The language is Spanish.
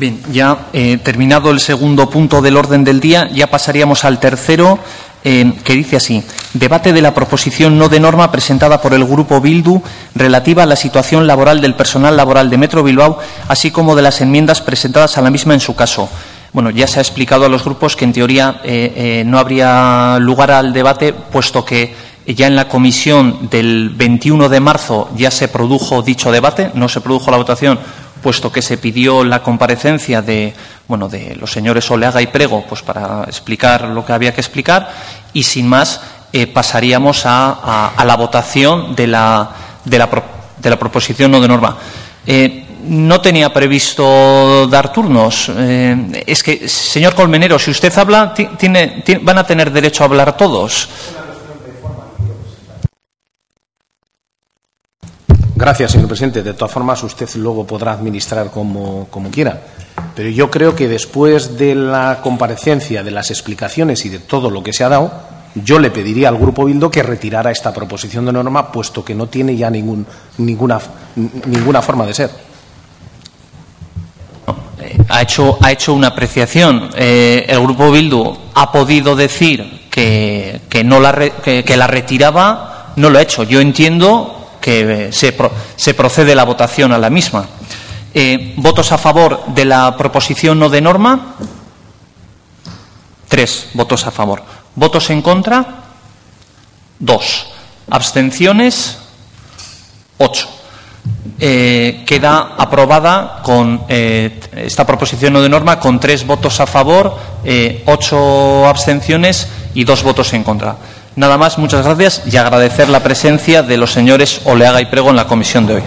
Bien, ya eh, terminado el segundo punto del orden del día, ya pasaríamos al tercero, eh, que dice así. Debate de la proposición no de norma presentada por el Grupo Bildu relativa a la situación laboral del personal laboral de Metro Bilbao, así como de las enmiendas presentadas a la misma en su caso. Bueno, ya se ha explicado a los grupos que en teoría eh, no habría lugar al debate, puesto que ya en la comisión del 21 de marzo ya se produjo dicho debate, no se produjo la votación puesto que se pidió la comparecencia de, bueno, de los señores Oleaga y Prego pues para explicar lo que había que explicar y, sin más, eh, pasaríamos a, la votación de la, de la, de la proposición no de norma. Eh, no tenía previsto dar turnos. Eh, es que, señor Colmenero, si usted habla, tiene, van a tener derecho a hablar todos. Gracias, señor presidente. De todas formas, usted luego podrá administrar como, quiera. Pero yo creo que después de la comparecencia, de las explicaciones y de todo lo que se ha dado, yo le pediría al Grupo Bildo que retirara esta proposición de norma, puesto que no tiene ya ningún, ninguna, ninguna forma de ser. Ha hecho, ha hecho una apreciación. Eh, el Grupo Bildu ha podido decir que, no la, que la retiraba, no lo ha hecho. Yo entiendo que se, se procede la votación a la misma. Eh, ¿Votos a favor de la proposición no de norma? Tres votos a favor. ¿Votos en contra? Dos. ¿Abstenciones? Ocho. Eh, queda aprobada con eh, esta proposición no de norma con tres votos a favor, ocho abstenciones y dos votos en contra. Nada más, muchas gracias y agradecer la presencia de los señores Oleaga y Prego en la comisión de hoy.